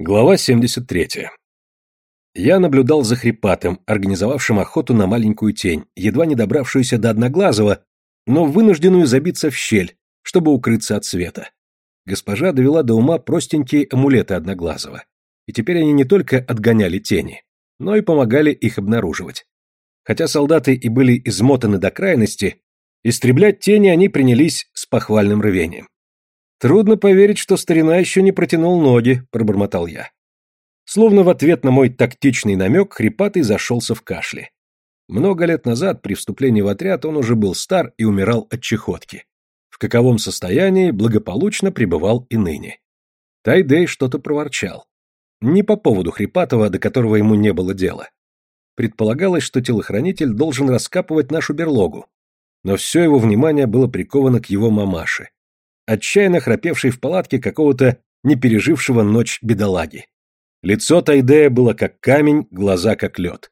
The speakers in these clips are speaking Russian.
Глава 73. Я наблюдал за Хрипатым, организовавшим охоту на маленькую тень, едва не добравшуюся до Одноглазого, но вынужденную забиться в щель, чтобы укрыться от света. Госпожа довела до ума простенькие амулеты Одноглазого, и теперь они не только отгоняли тени, но и помогали их обнаруживать. Хотя солдаты и были измотаны до крайности, истреблять тени они принялись с похвальным рвением. «Трудно поверить, что старина еще не протянул ноги», — пробормотал я. Словно в ответ на мой тактичный намек, хрипатый зашелся в кашле. Много лет назад, при вступлении в отряд, он уже был стар и умирал от чехотки. В каковом состоянии благополучно пребывал и ныне. Тайдей что-то проворчал. Не по поводу хрипатого, до которого ему не было дела. Предполагалось, что телохранитель должен раскапывать нашу берлогу, но все его внимание было приковано к его мамаше отчаянно храпевший в палатке какого-то не пережившего ночь бедолаги. Лицо Тайдея было как камень, глаза как лед.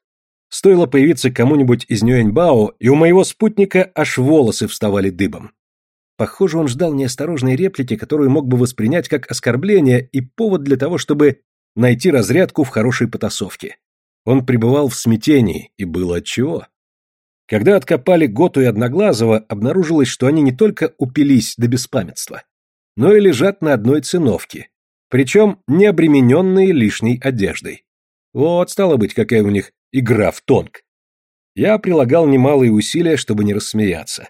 Стоило появиться кому-нибудь из Нюэньбао, и у моего спутника аж волосы вставали дыбом. Похоже, он ждал неосторожной реплики, которую мог бы воспринять как оскорбление и повод для того, чтобы найти разрядку в хорошей потасовке. Он пребывал в смятении, и было отчего. Когда откопали Готу и Одноглазого, обнаружилось, что они не только упились до беспамятства, но и лежат на одной циновке, причем не обремененные лишней одеждой. Вот, стало быть, какая у них игра в тонк. Я прилагал немалые усилия, чтобы не рассмеяться.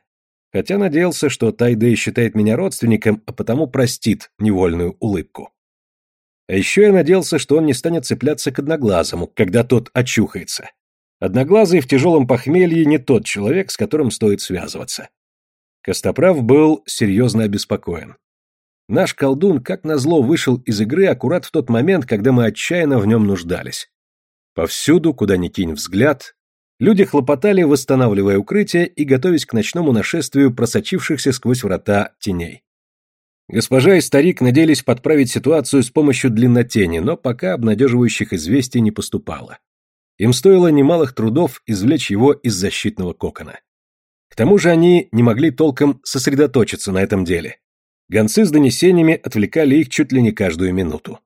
Хотя надеялся, что Тайдей считает меня родственником, а потому простит невольную улыбку. А еще я надеялся, что он не станет цепляться к одноглазому, когда тот очухается. Одноглазый в тяжелом похмелье не тот человек, с которым стоит связываться. Костоправ был серьезно обеспокоен. Наш колдун, как назло, вышел из игры аккурат в тот момент, когда мы отчаянно в нем нуждались. Повсюду, куда ни кинь взгляд, люди хлопотали, восстанавливая укрытие и готовясь к ночному нашествию просочившихся сквозь врата теней. Госпожа и старик надеялись подправить ситуацию с помощью длиннотени, но пока обнадеживающих известий не поступало. Им стоило немалых трудов извлечь его из защитного кокона. К тому же они не могли толком сосредоточиться на этом деле. Гонцы с донесениями отвлекали их чуть ли не каждую минуту.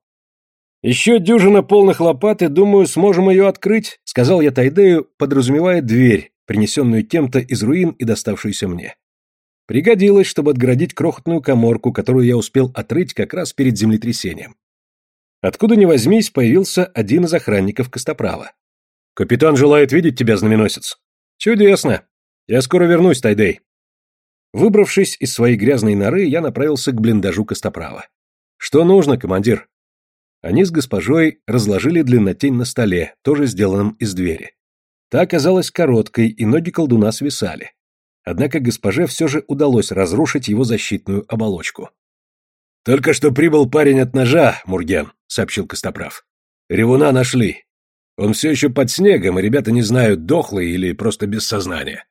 «Еще дюжина полных лопат, и, думаю, сможем ее открыть», — сказал я Тайдею, подразумевая дверь, принесенную тем-то из руин и доставшуюся мне. Пригодилось, чтобы отгородить крохотную коморку, которую я успел отрыть как раз перед землетрясением. Откуда ни возьмись, появился один из охранников Костоправа. Капитан желает видеть тебя, знаменосец. Чудесно. Я скоро вернусь, Тайдей. Выбравшись из своей грязной норы, я направился к блиндажу Костоправа. Что нужно, командир? Они с госпожой разложили длиннотень на столе, тоже сделанном из двери. Та оказалась короткой, и ноги колдуна свисали. Однако госпоже все же удалось разрушить его защитную оболочку. «Только что прибыл парень от ножа, Мурген», — сообщил Костоправ. «Ревуна нашли. Он все еще под снегом, и ребята не знают, дохлый или просто без сознания.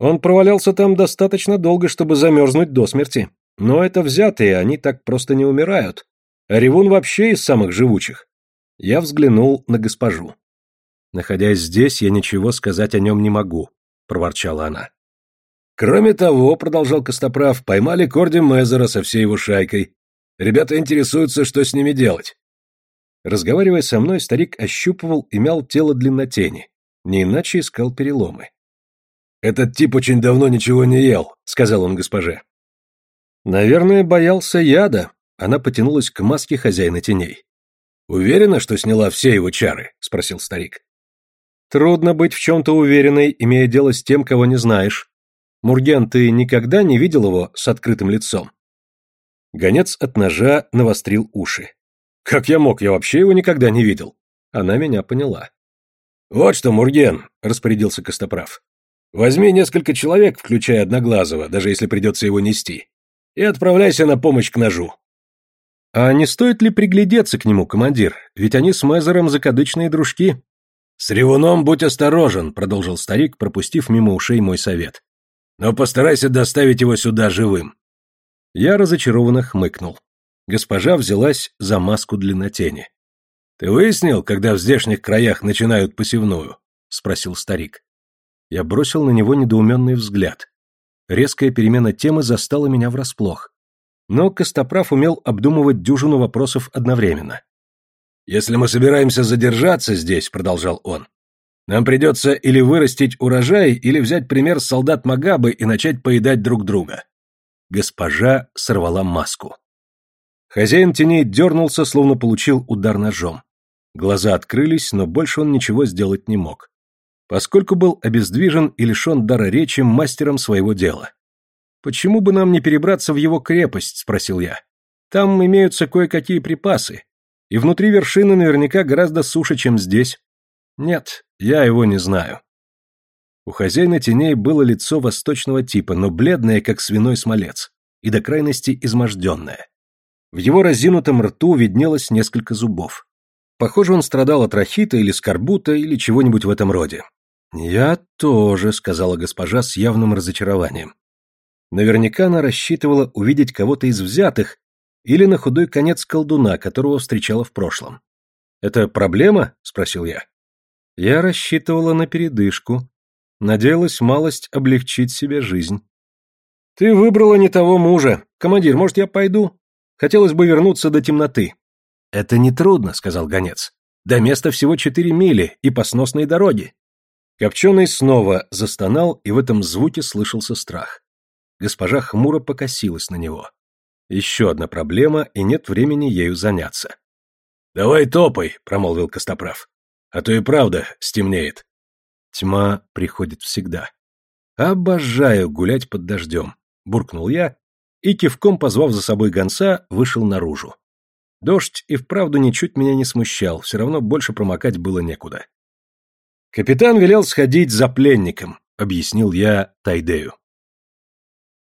Он провалялся там достаточно долго, чтобы замерзнуть до смерти. Но это взятые, они так просто не умирают. А Ревун вообще из самых живучих. Я взглянул на госпожу. Находясь здесь, я ничего сказать о нем не могу, проворчала она. Кроме того, продолжал Костоправ, поймали Корди Мезера со всей его шайкой. Ребята интересуются, что с ними делать. Разговаривая со мной, старик ощупывал и мял тело длиннотени, не иначе искал переломы. «Этот тип очень давно ничего не ел», — сказал он госпоже. «Наверное, боялся яда», — она потянулась к маске хозяина теней. «Уверена, что сняла все его чары?» — спросил старик. «Трудно быть в чем-то уверенной, имея дело с тем, кого не знаешь. Мурген, ты никогда не видел его с открытым лицом?» Гонец от ножа навострил уши. Как я мог? Я вообще его никогда не видел. Она меня поняла. Вот что, Мурген, распорядился Костоправ. Возьми несколько человек, включая Одноглазого, даже если придется его нести, и отправляйся на помощь к ножу. А не стоит ли приглядеться к нему, командир? Ведь они с Мезером закадычные дружки. С ревуном будь осторожен, продолжил старик, пропустив мимо ушей мой совет. Но постарайся доставить его сюда живым. Я разочарованно хмыкнул. Госпожа взялась за маску длиннотени. «Ты выяснил, когда в здешних краях начинают посевную?» — спросил старик. Я бросил на него недоуменный взгляд. Резкая перемена темы застала меня врасплох. Но Костоправ умел обдумывать дюжину вопросов одновременно. «Если мы собираемся задержаться здесь», — продолжал он, «нам придется или вырастить урожай, или взять пример солдат Магабы и начать поедать друг друга». Госпожа сорвала маску. Хозяин теней дернулся, словно получил удар ножом. Глаза открылись, но больше он ничего сделать не мог. Поскольку был обездвижен и лишен дара речи мастером своего дела. «Почему бы нам не перебраться в его крепость?» — спросил я. «Там имеются кое-какие припасы, и внутри вершины наверняка гораздо суше, чем здесь». «Нет, я его не знаю». У хозяина теней было лицо восточного типа, но бледное, как свиной смолец, и до крайности изможденное. В его разинутом рту виднелось несколько зубов. Похоже, он страдал от рахита или скорбута или чего-нибудь в этом роде. «Я тоже», — сказала госпожа с явным разочарованием. Наверняка она рассчитывала увидеть кого-то из взятых или на худой конец колдуна, которого встречала в прошлом. «Это проблема?» — спросил я. Я рассчитывала на передышку. Надеялась малость облегчить себе жизнь. «Ты выбрала не того мужа. Командир, может, я пойду? Хотелось бы вернуться до темноты». «Это нетрудно», — сказал гонец. «До места всего четыре мили и по сносной дороге». Копченый снова застонал, и в этом звуке слышался страх. Госпожа хмуро покосилась на него. Еще одна проблема, и нет времени ею заняться. «Давай топай», — промолвил Костоправ. «А то и правда стемнеет». Тьма приходит всегда. «Обожаю гулять под дождем», — буркнул я, и, кивком позвав за собой гонца, вышел наружу. Дождь и вправду ничуть меня не смущал, все равно больше промокать было некуда. «Капитан велел сходить за пленником», — объяснил я Тайдею.